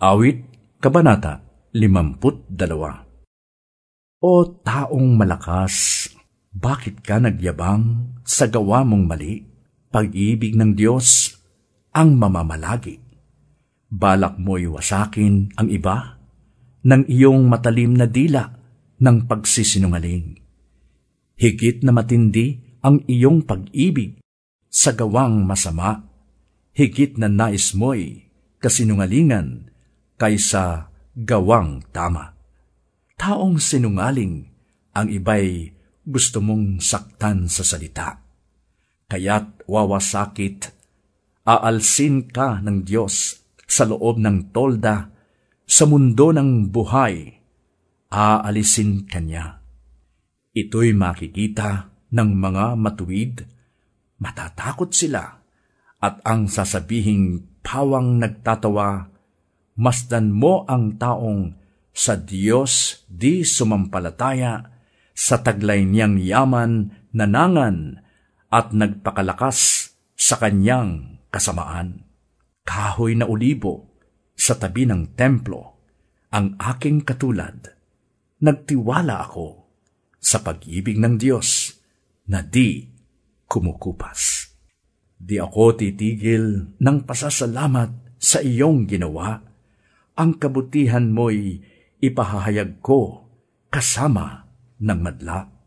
Awit, Kabanata 52 O taong malakas, bakit ka nagyabang sa gawa mong mali? Pag-ibig ng Diyos ang mamamalagi. Balak mo'y wasakin ang iba ng iyong matalim na dila ng pagsisinungaling. Higit na matindi ang iyong pag-ibig sa gawang masama. Higit na nais mo'y kasinungalingan kaysa gawang tama. Taong sinungaling, ang iba'y gusto mong saktan sa salita. Kaya't wawasakit, aalsin ka ng Diyos sa loob ng tolda, sa mundo ng buhay, aalisin kanya. Ito'y makikita ng mga matuwid, matatakot sila, at ang sasabihing pawang nagtatawa masdan mo ang taong sa Diyos di sumampalataya, sa taglay niyang yaman nanangan at nagpakalakas sa kanyang kasamaan. Kahoy na ulibo sa tabi ng templo, ang aking katulad. Nagtiwala ako sa pag-ibig ng Diyos na di kumukupas. Di ako titigil ng pasasalamat sa iyong ginawa ang kabutihan mo'y ipahahayag ko kasama ng madla.